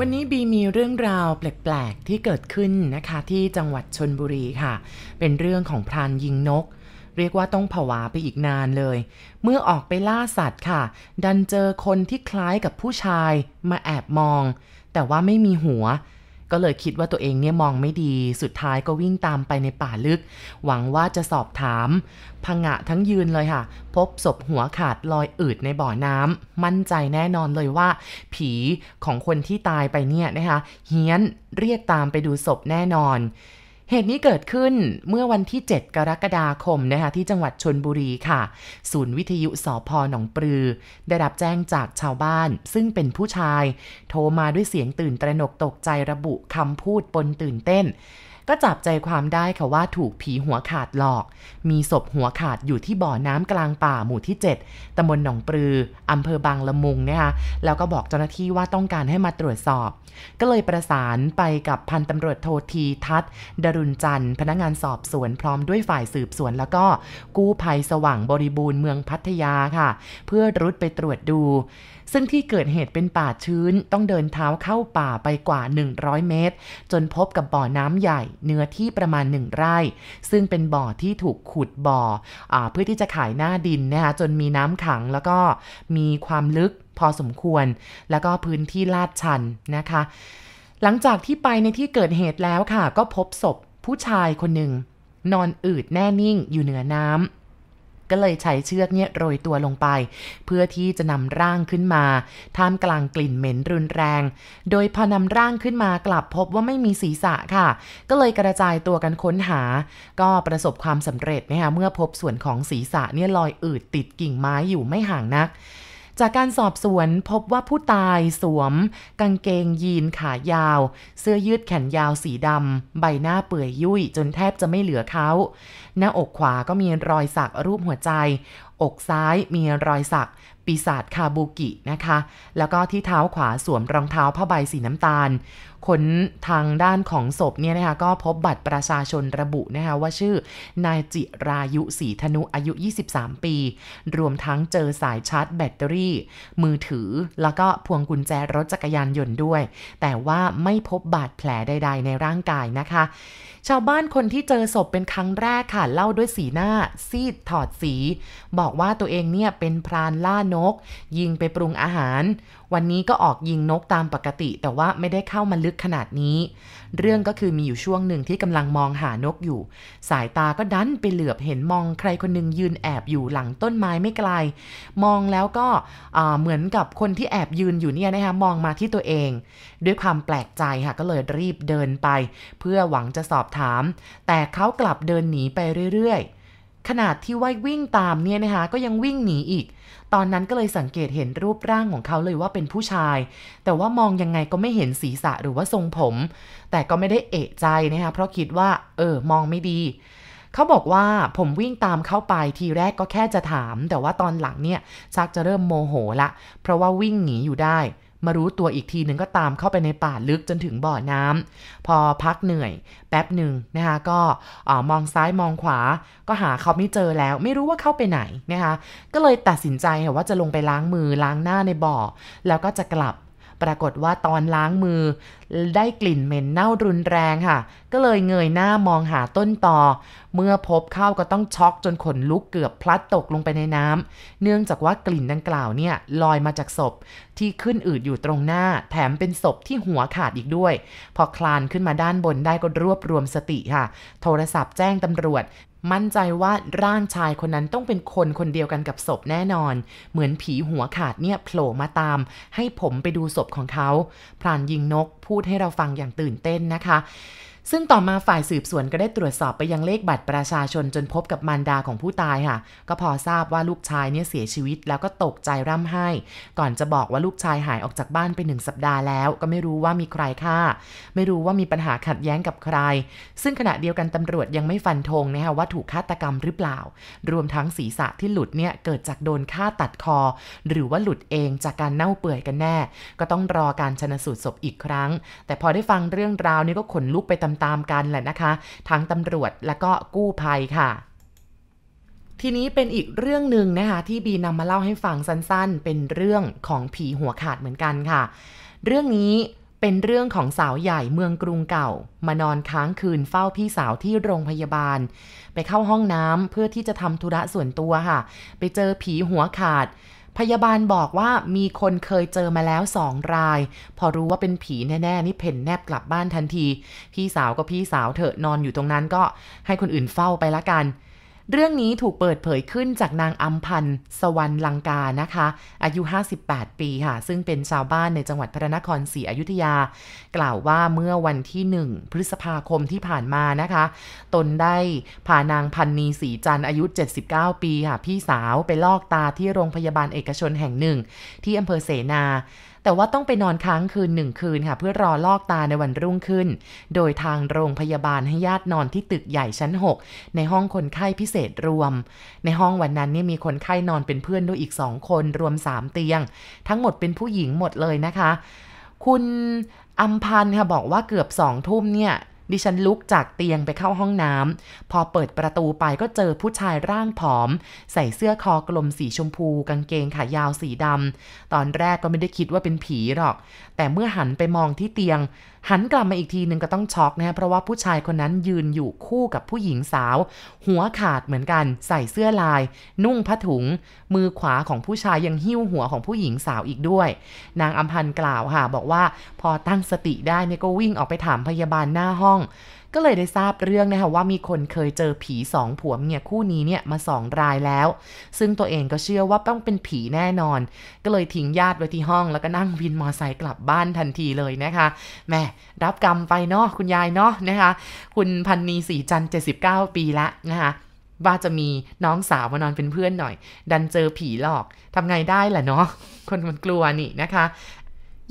วันนี้บีมีเรื่องราวแปลกๆที่เกิดขึ้นนะคะที่จังหวัดชนบุรีค่ะ เป็นเรื่องของพรานยิงนก เรียกว่าต้องผวาไปอีกนานเลย เมื่อออกไปล่าสัตว์ค่ะ ดันเจอคนที่คล้ายกับผู้ชายมาแอบมอง แต่ว่าไม่มีหัว ก็เลยคิดว่าตัวเองเนี่ยมองไม่ดี สุดท้ายก็วิ่งตามไปในป่าลึก หวังว่าจะสอบถาม พังะทั้งยืนเลยค่ะ พบศพหัวขาดลอยอืดในบ่อน้ำ มั่นใจแน่นอนเลยว่า ผีของคนที่ตายไปเนี่ยนะคะ เฮี้ยนเรียกตามไปดูศพแน่นอน เหตุนี้เกิดขึ้นเมื่อวันที่ 7 กรกฎาคมนะคะที่จังหวัดชนบุรีค่ะ ศูนย์วิทยุสพหนองปลือ ได้รับแจ้งจากชาวบ้าน ซึ่งเป็นผู้ชาย โทรมาด้วยเสียงตื่นตระหนกตกใจระบุคำพูดปนตื่นเต้น ก็จับใจความได้ค่ะว่าถูกผีหัวขาดหลอก มีศพหัวขาดอยู่ที่บ่อน้ำกลางป่าหมู่ที่ 7ตำบลหนองปลืออำเภอบางละมุงนะคะแล้วก็บอกเจ้าหน้าที่ว่าต้องการให้มาตรวจสอบ ก็เลยประสานไปกับพันตำรวจโททีทัศดรุณจันทร์ พนักงานสอบสวนพร้อมด้วยฝ่ายสืบสวน แล้วก็กู้ภัยสว่างบริบูรณ์เมืองพัทยาค่ะ เพื่อรุดไปตรวจดู ซึ่งที่เกิดเหตุเป็นป่าชื้นต้องเดินเท้าเข้าป่าไปกว่า 100 เมตร จนพบกับบ่อน้ำใหญ่ เนื้อที่ประมาณ 1 ไร่ ซึ่งเป็นบ่อที่ถูกขุดบ่ออเพื่อที่จะขายหน้าดินนะคะจนมีน้ำขังแล้วก็มีความลึกพอสมควร แล้วก็พื้นที่ลาดชันนะคะ หลังจากที่ไปในที่เกิดเหตุแล้วค่ะ ก็พบศพผู้ชายคนหนึ่งนอนอืดแน่นิ่งอยู่เหนือน้ำ ก็เลยใช้เชือกเนี่ยโรยตัวลงไป เพื่อที่จะนำร่างขึ้นมา ท่ามกลางกลิ่นเหม็นรุนแรง โดยพอนำร่างขึ้นมากลับพบว่าไม่มีศีรษะค่ะ ก็เลยกระจายตัวกันค้นหา ก็ประสบความสำเร็จนะคะเมื่อพบส่วนของศีรษะเนี่ยลอยอืดติดกิ่งไม้อยู่ไม่ห่างนัก จากการสอบสวนพบว่าผู้ตายสวม กางเกงยีนขายาว เสื้อยืดแขนยาวสีดำใบหน้าเปื่อยยุ่ยจนแทบจะไม่เหลือเขา หน้าอกขวาก็มีรอยสักรูปหัวใจ อกซ้ายมีรอยสัก ปีศาจคาบูกินะคะ แล้วก็ที่เท้าขวาสวมรองเท้าผ้าใบสีน้ำตาลขนทางด้านของศพเนี่ยนะคะ ก็พบบัตรประชาชนระบุนะคะว่าชื่อนายจิรายุศรีธนุอายุ 23 ปี รวมทั้งเจอสายชาร์จแบตเตอรี่ มือถือแล้วก็พวงกุญแจรถจักรยานยนต์ด้วย แต่ว่าไม่พบบาดแผลใด ๆ ในร่างกายนะคะ ชาวบ้านคนที่เจอศพเป็นครั้งแรกค่ะ เล่าด้วยสีหน้า ซีดถอดสี บอกว่าตัวเองเนี่ยเป็นพรานล่านก ยิงไปปรุงอาหาร วันนี้ก็ออกยิงนกตามปกติ แต่ว่าไม่ได้เข้ามาลึกขนาดนี้ เรื่องก็คือมีอยู่ช่วงหนึ่งที่กำลังมองหานกอยู่ สายตาก็ดันไปเหลือบเห็นมองใครคนหนึ่งยืนแอบอยู่หลังต้นไม้ไม่ไกล มองแล้วก็เหมือนกับคนที่แอบยืนอยู่เนี่ยนะคะมองมาที่ตัวเอง ด้วยความแปลกใจค่ะก็เลยรีบเดินไป เพื่อหวังจะสอบถาม แต่เขากลับเดินหนีไปเรื่อยๆขนาดที่ว่าวิ่งตามเนี่ยนะคะก็ยังวิ่งหนีอีก ตอนนั้นก็เลยสังเกตเห็นรูปร่างของเขาเลยว่าเป็นผู้ชาย แต่ว่ามองยังไงก็ไม่เห็นศีรษะหรือว่าทรงผม แต่ก็ไม่ได้เอะใจนะคะเพราะคิดว่า เออ มองไม่ดีเขาบอกว่าผมวิ่งตามเข้าไปทีแรกก็แค่จะถาม แต่ว่าตอนหลังเนี่ยชักจะเริ่มโมโหละ เพราะว่าวิ่งหนีอยู่ได้ มารู้ตัวอีกทีหนึ่งก็ตามเข้าไปในป่าลึกจนถึงบ่อน้ำพอพักเหนื่อยแป๊บหนึ่งนะคะก็มองซ้ายมองขวา ก็หาเขาไม่เจอแล้ว ไม่รู้ว่าเข้าไปไหนนะคะก็เลยตัดสินใจว่าจะลงไปล้างมือล้างหน้าในบ่อ แล้วก็จะกลับ ปรากฏว่าตอนล้างมือ ได้กลิ่นเหม็นเน่ารุนแรงค่ะ ก็เลยเงยหน้ามองหาต้นตอ เมื่อพบเข้าก็ต้องช็อกจนขนลุกเกือบพลัดตกลงไปในน้ำเนื่องจากว่ากลิ่นดังกล่าวเนี่ยลอยมาจากศพ ที่ขึ้นอืดอยู่ตรงหน้า แถมเป็นศพที่หัวขาดอีกด้วย พอคลานขึ้นมาด้านบนได้ก็รวบรวมสติค่ะ โทรศัพท์แจ้งตำรวจ มั่นใจว่าร่างชายคนนั้นต้องเป็นคนคนเดียวกันกับศพแน่นอน เหมือนผีหัวขาดเนี่ยโผล่มาตาม ให้ผมไปดูศพของเขาพรานยิงนกพูดให้เราฟังอย่างตื่นเต้นนะคะ ซึ่งต่อมาฝ่ายสืบสวนก็ได้ตรวจสอบไปยังเลขบัตรประชาชนจนพบกับมารดาของผู้ตายค่ะ ก็พอทราบว่าลูกชายเนี่ยเสียชีวิตแล้วก็ตกใจร่ำไห้ ก่อนจะบอกว่าลูกชายหายออกจากบ้านไปหนึ่งสัปดาห์แล้ว ก็ไม่รู้ว่ามีใครฆ่า ไม่รู้ว่ามีปัญหาขัดแย้งกับใคร ซึ่งขณะเดียวกันตำรวจยังไม่ฟันธงนะคะว่าถูกฆาตกรรมหรือเปล่า รวมทั้งศีรษะที่หลุดเนี่ยเกิดจากโดนฆ่าตัดคอ หรือว่าหลุดเองจากการเน่าเปื่อยกันแน่ ก็ต้องรอการชนสูตรศพอีกครั้ง แต่พอได้ฟังเรื่องราวนี้ก็ขนลุกไปตามๆกันแหละนะคะ ทั้งตำรวจและก็กู้ภัยค่ะทีนี้เป็นอีกเรื่องหนึ่งนะคะที่บีนำมาเล่าให้ฟังสั้นๆ เป็นเรื่องของผีหัวขาดเหมือนกันค่ะ เรื่องนี้เป็นเรื่องของสาวใหญ่เมืองกรุงเก่า มานอนค้างคืนเฝ้าพี่สาวที่โรงพยาบาล ไปเข้าห้องน้ำเพื่อที่จะทำธุระส่วนตัวค่ะ ไปเจอผีหัวขาด พยาบาลบอกว่ามีคนเคยเจอมาแล้วสองราย พอรู้ว่าเป็นผีแน่ ๆ นี่เพ่นแนบกลับบ้านทันที พี่สาวก็พี่สาวเถอะนอนอยู่ตรงนั้นก็ให้คนอื่นเฝ้าไปละกัน เรื่องนี้ถูกเปิดเผยขึ้นจากนางอัมพันธ์สวรรณลังกานะคะ อายุ 58 ปีค่ะ ซึ่งเป็นชาวบ้านในจังหวัดพระนครศรีอยุธยา กล่าวว่าเมื่อวันที่ 1 พฤษภาคมที่ผ่านมานะคะ ตนได้พานางพันนีศรีจันทร์อายุ 79 ปีค่ะ พี่สาวไปลอกตาที่โรงพยาบาลเอกชนแห่งหนึ่ง ที่อำเภอเสนา แต่ว่าต้องไปนอนค้างคืนหนึ่งคืนค่ะ เพื่อรอลอกตาในวันรุ่งขึ้น โดยทางโรงพยาบาลให้ญาตินอนที่ตึกใหญ่ชั้น 6 ในห้องคนไข้พิเศษรวม ในห้องวันนั้นนี่มีคนไข้นอนเป็นเพื่อนด้วยอีกสองคนรวม 3 เตียง ทั้งหมดเป็นผู้หญิงหมดเลยนะคะ คุณอัมพันธ์ค่ะบอกว่าเกือบสองทุ่มเนี่ย ดิฉันลุกจากเตียงไปเข้าห้องน้ำพอเปิดประตูไปก็เจอผู้ชายร่างผอม ใส่เสื้อคอกลมสีชมพู กางเกงขายาวสีดำตอนแรกก็ไม่ได้คิดว่าเป็นผีหรอก แต่เมื่อหันไปมองที่เตียง หันกลับมาอีกทีหนึ่งก็ต้องช็อกนะเพราะว่าผู้ชายคนนั้นยืนอยู่คู่กับผู้หญิงสาว หัวขาดเหมือนกัน ใส่เสื้อลาย นุ่งผ้าถุง มือขวาของผู้ชายยังหิ้วหัวของผู้หญิงสาวอีกด้วย นางอัมพันธ์กล่าวค่ะบอกว่าพอตั้งสติได้เนี่ยก็วิ่งออกไปถามพยาบาลหน้าห้อง ก็เลยได้ทราบเรื่องนะคะว่ามีคนเคยเจอผีสองผัวเมียคู่นี้เนี่ยมาสองรายแล้ว ซึ่งตัวเองก็เชื่อว่าต้องเป็นผีแน่นอน ก็เลยทิ้งญาติไว้ที่ห้อง แล้วก็นั่งวินมอไซค์กลับบ้านทันทีเลยนะคะแม่รับกรรมไปเนาะคุณยายเนาะนะคะ คุณพันนีสีจันเจ็ดสิบเก้าปีละนะคะว่าจะมีน้องสาวมานอนเป็นเพื่อนหน่อย ดันเจอผีหลอกทำไงได้ล่ะเนาะคนมันกลัวนี่นะคะ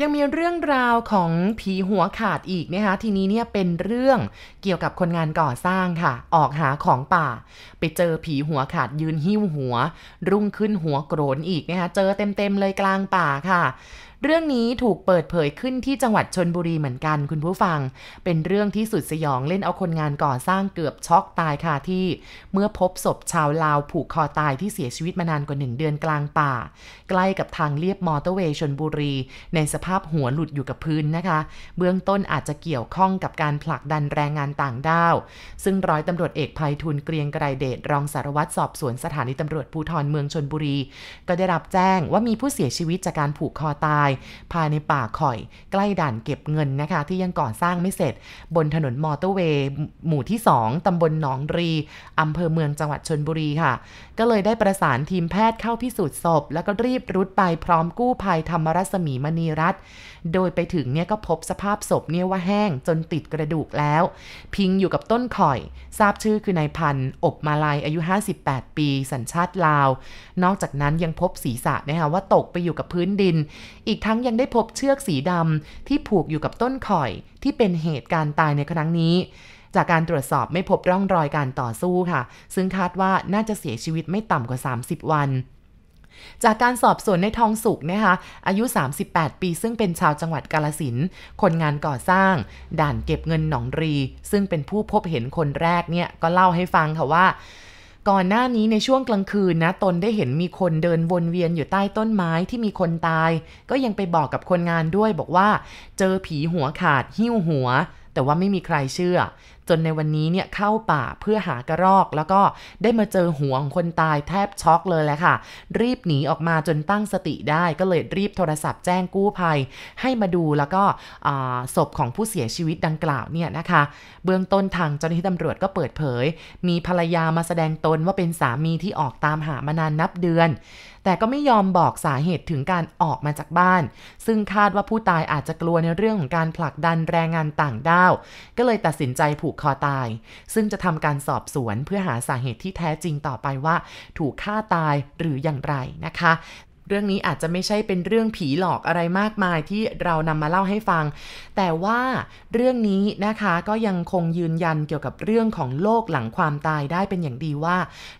ยังมีเรื่องราวของผีหัวขาดอีกนะคะทีนี้เนี่ยเป็นเรื่องเกี่ยวกับคนงานก่อสร้างค่ะ ออกหาของป่า ไปเจอผีหัวขาดยืนหิ้วหัว รุ่งขึ้นหัวโกรนอีกนะคะเจอเต็มๆเลยกลางป่าค่ะ เรื่องนี้ถูกเปิดเผยขึ้นที่จังหวัดชนบุรีเหมือนกันคุณผู้ฟัง เป็นเรื่องที่สุดสยองเล่นเอาคนงานก่อสร้างเกือบช็อกตายค่ะที่ เมื่อพบศพชาวลาวผูกคอตายที่เสียชีวิตมานานกว่าหนึ่งเดือนกลางป่า ใกล้กับทางเลียบมอเตอร์เวย์ชนบุรี ในสภาพหัวหลุดอยู่กับพื้นนะคะ เบื้องต้นอาจจะเกี่ยวข้องกับการผลักดันแรงงานต่างด้าว ซึ่งร้อยตำรวจเอกภัยทุนเกรียงไกรเดชรองสารวัตรสอบสวนสถานีตำรวจภูธรเมืองชนบุรี ก็ได้รับแจ้งว่ามีผู้เสียชีวิตจากการผูกคอตายภายในป่าข่อย ใกล้ด่านเก็บเงินนะคะ ที่ยังก่อสร้างไม่เสร็จ บนถนนมอเตอร์เวย์หมู่ที่ 2 ตำบลหนองรี อำเภอเมืองจังหวัดชนบุรีค่ะ ก็เลยได้ประสานทีมแพทย์เข้าพิสูจน์ศพ แล้วก็รีบรุดไปพร้อมกู้ภัยธรรมรัศมีมณีรัตน์ โดยไปถึงเนี่ยก็พบสภาพศพเนี่ยว่าแห้งจนติดกระดูกแล้ว พิงอยู่กับต้นข่อย ทราบชื่อคือนายพันธ์อบมาลายอายุ 58 ปี สัญชาติลาว นอกจากนั้นยังพบศีรษะนะคะว่าตกไปอยู่กับพื้นดิน อีกทั้งยังได้พบเชือกสีดำที่ผูกอยู่กับต้นข่อย ที่เป็นเหตุการณ์ตายในครั้งนี้จากการตรวจสอบไม่พบร่องรอยการต่อสู้ค่ะ ซึ่งคาดว่าน่าจะเสียชีวิตไม่ต่ำกว่า 30 วัน จากการสอบสวนในทองสุกนะคะอายุ 38 ปีซึ่งเป็นชาวจังหวัดกาลสินคนงานก่อสร้าง ด่านเก็บเงินหนองรี ซึ่งเป็นผู้พบเห็นคนแรกเนี่ยก็เล่าให้ฟังค่ะว่าก่อนหน้านี้ในช่วงกลางคืนนะ ตนได้เห็นมีคนเดินวนเวียนอยู่ใต้ต้นไม้ที่มีคนตาย ก็ยังไปบอกกับคนงานด้วยบอกว่า เจอผีหัวขาดหิ้วหัว แต่ว่าไม่มีใครเชื่อ จนในวันนี้เนี่ยเข้าป่าเพื่อหากระรอก แล้วก็ได้มาเจอหัวของคนตายแทบช็อกเลยแหละค่ะ รีบหนีออกมาจนตั้งสติได้ก็เลยรีบโทรศัพท์แจ้งกู้ภัย ให้มาดูแล้วก็ศพของผู้เสียชีวิตดังกล่าวเนี่ยนะคะ เบื้องต้นทางเจ้าหน้าที่ตำรวจก็เปิดเผย มีภรรยามาแสดงตนว่าเป็นสามีที่ออกตามหามานานนับเดือน แต่ก็ไม่ยอมบอกสาเหตุถึงการออกมาจากบ้าน ซึ่งคาดว่าผู้ตายอาจจะกลัวในเรื่องของการผลักดันแรงงานต่างด้าว ก็เลยตัดสินใจผูกคอตาย ซึ่งจะทำการสอบสวนเพื่อหาสาเหตุที่แท้จริงต่อไปว่า ถูกฆ่าตายหรืออย่างไรนะคะ เรื่องนี้อาจจะไม่ใช่เป็นเรื่องผีหลอกอะไรมากมายที่เรานำมาเล่าให้ฟัง แต่ว่าเรื่องนี้นะคะก็ยังคงยืนยันเกี่ยวกับเรื่องของโลกหลังความตายได้เป็นอย่างดีว่า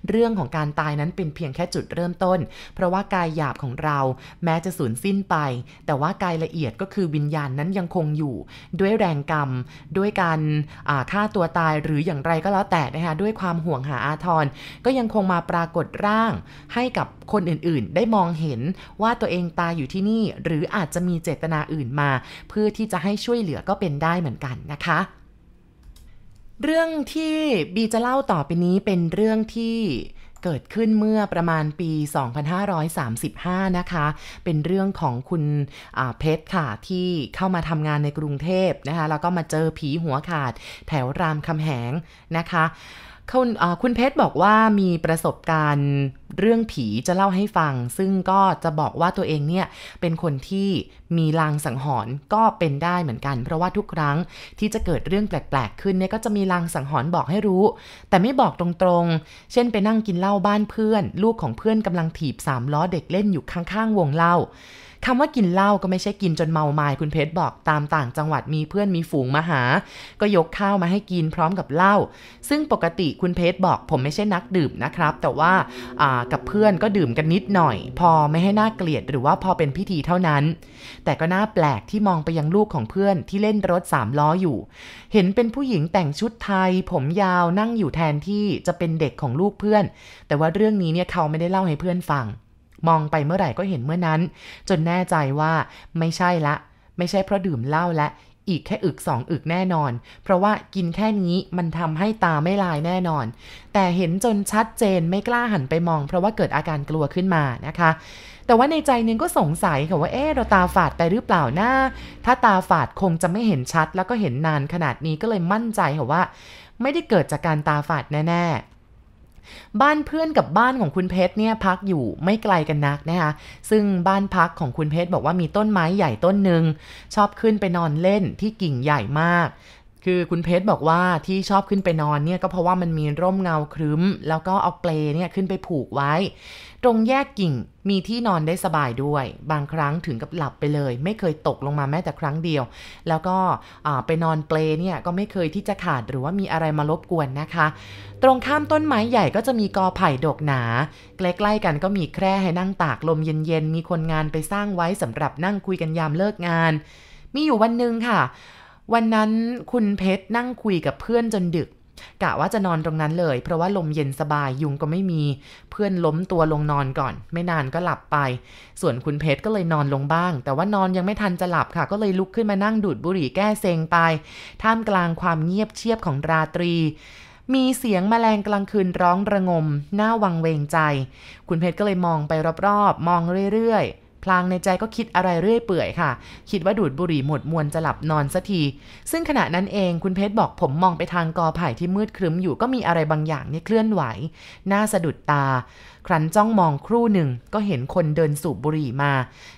เรื่องของการตายนั้นเป็นเพียงแค่จุดเริ่มต้น เพราะว่ากายหยาบของเราแม้จะสูญสิ้นไป แต่ว่ากายละเอียดก็คือวิญญาณนั้นยังคงอยู่ ด้วยแรงกรรม ด้วยการฆ่าตัวตายหรืออย่างไรก็แล้วแต่นะคะด้วยความห่วงหาอาทรก็ยังคงมาปรากฏร่าง ให้กับคนอื่นๆ ได้มองเห็นห็นว่าตัวเองตายอยู่ที่นี่ หรืออาจจะมีเจตนาอื่นมา เพื่อที่จะให้ช่วยเหลือก็เป็นได้เหมือนกันนะคะเรื่องที่บีจะเล่าต่อไปนี้เป็นเรื่องที่เกิดขึ้นเมื่อประมาณปี 2535 นะคะ เป็นเรื่องของคุณเพชรค่ะ ที่เข้ามาทำงานในกรุงเทพนะคะ แล้วก็มาเจอผีหัวขาดแถวรามคำแหงนะคะคุณคุณเพชรบอกว่ามีประสบการณ์ เรื่องผีจะเล่าให้ฟัง ซึ่งก็จะบอกว่าตัวเองเนี่ยเป็นคนที่มีลางสังหรณ์ก็เป็นได้เหมือนกัน เพราะว่าทุกครั้งที่จะเกิดเรื่องแปลกๆ ขึ้นเนี่ยก็จะมีลางสังหรณ์บอกให้รู้ แต่ไม่บอกตรงๆ เช่นไปนั่งกินเหล้าบ้านเพื่อน ลูกของเพื่อนกำลังถีบสามล้อเด็กเล่นอยู่ข้างๆวงเหล้าคำว่ากินเหล้าก็ไม่ใช่กินจนเมาไมา้คุณเพชรบอกตามต่างจังหวัดมีเพื่อนมีฝูงมาหา ก็ยกข้าวมาให้กินพร้อมกับเหล้าซึ่งปกติคุณเพชรบอกผมไม่ใช่นักดื่มนะครับ แต่ว่ากับเพื่อนก็ดื่มกันนิดหน่อย พอไม่ให้น่าเกลียดหรือว่าพอเป็นพิธีเท่านั้น แต่ก็น่าแปลกที่มองไปยังลูกของเพื่อนที่เล่นรถสามล้ออยู่ เห็นเป็นผู้หญิงแต่งชุดไทย ผมยาวนั่งอยู่แทนที่จะเป็นเด็กของลูกเพื่อน แต่ว่าเรื่องนี้เนี่ยเขาไม่ได้เล่าให้เพื่อนฟัง มองไปเมื่อไหร่ก็เห็นเมื่อนั้น จนแน่ใจว่าไม่ใช่ละ ไม่ใช่เพราะดื่มเหล้าและ อีกแค่อึกสองอึกแน่นอน เพราะว่ากินแค่นี้มันทำให้ตาไม่ลายแน่นอน แต่เห็นจนชัดเจนไม่กล้าหันไปมอง เพราะว่าเกิดอาการกลัวขึ้นมานะคะ แต่ว่าในใจนึงก็สงสัยค่ะว่าเอ๊เราตาฝาดไปหรือเปล่านะถ้าตาฝาดคงจะไม่เห็นชัด แล้วก็เห็นนานขนาดนี้ก็เลยมั่นใจค่ะว่า ไม่ได้เกิดจากการตาฝาดแน่ บ้านเพื่อนกับบ้านของคุณเพชรเนี่ยพักอยู่ไม่ไกลกันนักนะคะซึ่งบ้านพักของคุณเพชรบอกว่ามีต้นไม้ใหญ่ต้นหนึ่งชอบขึ้นไปนอนเล่นที่กิ่งใหญ่มาก คือคุณเพชรบอกว่าที่ชอบขึ้นไปนอนเนี่ยก็เพราะว่ามันมีร่มเงาครึ้ม แล้วก็เอาเปลเนี่ยขึ้นไปผูกไว้ ตรงแยกกิ่งมีที่นอนได้สบายด้วย บางครั้งถึงกับหลับไปเลย ไม่เคยตกลงมาแม้แต่ครั้งเดียว แล้วก็ไปนอนเปลเนี่ยก็ไม่เคยที่จะขาดหรือว่ามีอะไรมารบกวนนะคะ ตรงข้ามต้นไม้ใหญ่ก็จะมีกอไผ่ดกหนาใกล้ๆกันก็มีแคร่ให้นั่งตากลมเย็นๆมีคนงานไปสร้างไว้สำหรับนั่งคุยกันยามเลิกงาน มีอยู่วันหนึ่งค่ะ วันนั้นคุณเพชรนั่งคุยกับเพื่อนจนดึกกะว่าจะนอนตรงนั้นเลย เพราะว่าลมเย็นสบายยุงก็ไม่มีเพื่อนล้มตัวลงนอนก่อน ไม่นานก็หลับไป ส่วนคุณเพชรก็เลยนอนลงบ้าง แต่ว่านอนยังไม่ทันจะหลับค่ะ ก็เลยลุกขึ้นมานั่งดูดบุหรี่แก้เซงไป ท่ามกลางความเงียบเชียบของราตรี มีเสียงแมลงกลางคืนร้องระงม หน้าวังเวงใจ คุณเพชรก็เลยมองไปรอบๆ มองเรื่อยๆ พลางในใจก็คิดอะไรเรื่อยเปื่อยค่ะ คิดว่าดูดบุหรี่หมดมวนจะหลับนอนสักที ซึ่งขณะนั้นเองคุณเพชรบอกผมมองไปทางกอไผ่ที่มืดครึ้มอยู่ก็มีอะไรบางอย่างนี่เคลื่อนไหว น่าสะดุดตา ครั้นจ้องมองครู่หนึ่งก็เห็นคนเดินสูบบุหรี่มา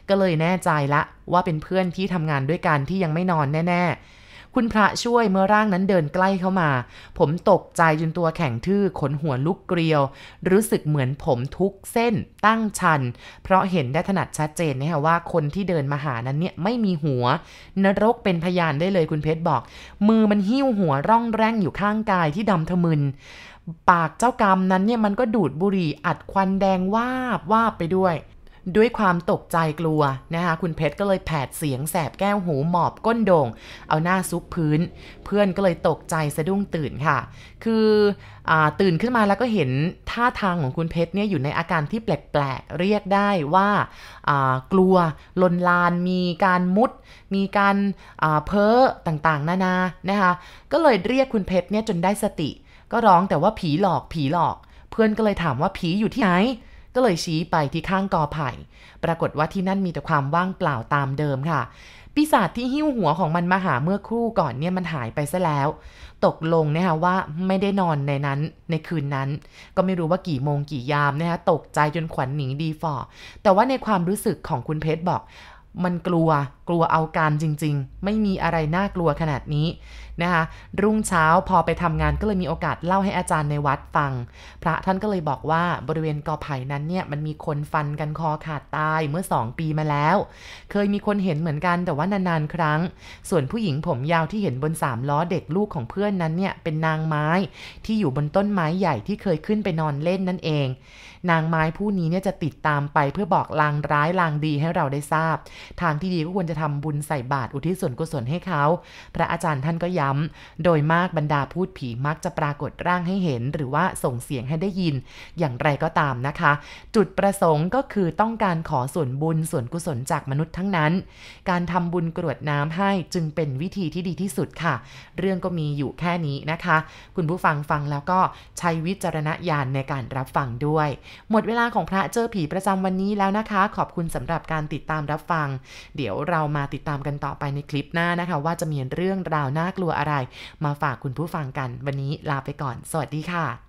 ก็เลยแน่ใจละว่าเป็นเพื่อนที่ทำงานด้วยกันที่ยังไม่นอนแน่ ๆ คุณพระช่วยเมื่อร่างนั้นเดินใกล้เข้ามา ผมตกใจจนตัวแข็งทื่อขนหัวลุกเกลียว รู้สึกเหมือนผมทุกเส้นตั้งชัน เพราะเห็นได้ถนัดชัดเจนนะฮะว่าคนที่เดินมาหานั้นเนี่ยไม่มีหัว นรกเป็นพยานได้เลยคุณเพชรบอก มือมันหิ้วหัวร่องแร่งอยู่ข้างกายที่ดำทะมึนปากเจ้ากรรมนั้นเนี่ยมันก็ดูดบุหรี่อัดควันแดงวาบวาบไปด้วย ด้วยความตกใจกลัวนะคะคุณเพชรก็เลยแผดเสียงแสบแก้วหูหมอบก้นโดง่ง เอาหน้าซุกพื้น เพื่อนก็เลยตกใจสะดุ้งตื่นค่ะ คืออตื่นขึ้นมาแล้วก็เห็นท่าทางของคุณเพชรเนี่ยอยู่ในอาการที่แปลกๆ เรียกได้ว่ากลัวลนลานมีการมุด มีการเพ้อต่างๆ นานานะคะก็เลยเรียกคุณเพชรเนี่ยจนได้สติ ก็ร้องแต่ว่าผีหลอกผีหลอก เพื่อนก็เลยถามว่าผีอยู่ที่ไหน ก็เลยชี้ไปที่ข้างกอไผ่ ปรากฏว่าที่นั่นมีแต่ความว่างเปล่าตามเดิมค่ะ ปีศาจที่หิ้วหัวของมันมาหาเมื่อครู่ก่อนเนี่ยมันหายไปซะแล้ว ตกลงนะคะว่าไม่ได้นอนในนั้นในคืนนั้น ก็ไม่รู้ว่ากี่โมงกี่ยามนะคะตกใจจนขวัญหนีดีฟอแต่ว่าในความรู้สึกของคุณเพชรบอก มันกลัว กลัวเอาการจริง ๆ ไม่มีอะไรน่ากลัวขนาดนี้นะคะ รุ่งเช้าพอไปทำงานก็เลยมีโอกาสเล่าให้อาจารย์ในวัดฟัง พระท่านก็เลยบอกว่าบริเวณกอไผ่นั้นเนี่ยมันมีคนฟันกันคอขาดตายเมื่อสองปีมาแล้ว เคยมีคนเห็นเหมือนกันแต่ว่านานๆครั้ง ส่วนผู้หญิงผมยาวที่เห็นบนสามล้อเด็กลูกของเพื่อนนั้นเนี่ยเป็นนางไม้ที่อยู่บนต้นไม้ใหญ่ที่เคยขึ้นไปนอนเล่นนั่นเอง นางไม้ผู้นี้เนี่ยจะติดตามไปเพื่อบอกลางร้ายลางดีให้เราได้ทราบ ทางที่ดีก็ควรจะทำบุญใส่บาตรอุทิศส่วนกุศลให้เขา พระอาจารย์ท่านก็ย้ำ โดยมากบรรดาพูดผีมักจะปรากฏร่างให้เห็น หรือว่าส่งเสียงให้ได้ยิน อย่างไรก็ตามนะคะ จุดประสงค์ก็คือต้องการขอส่วนบุญส่วนกุศลจากมนุษย์ทั้งนั้น การทำบุญกรวดน้ำให้จึงเป็นวิธีที่ดีที่สุดค่ะ เรื่องก็มีอยู่แค่นี้นะคะ คุณผู้ฟังฟังแล้วก็ใช้วิจารณญาณในการรับฟังด้วย หมดเวลาของพระเจอผีประจำวันนี้แล้วนะคะ ขอบคุณสำหรับการติดตามรับฟัง เดี๋ยวเรามาติดตามกันต่อไปในคลิปหน้านะคะ ว่าจะมีเรื่องราวน่ากลัวอะไร มาฝากคุณผู้ฟังกัน วันนี้ลาไปก่อน สวัสดีค่ะ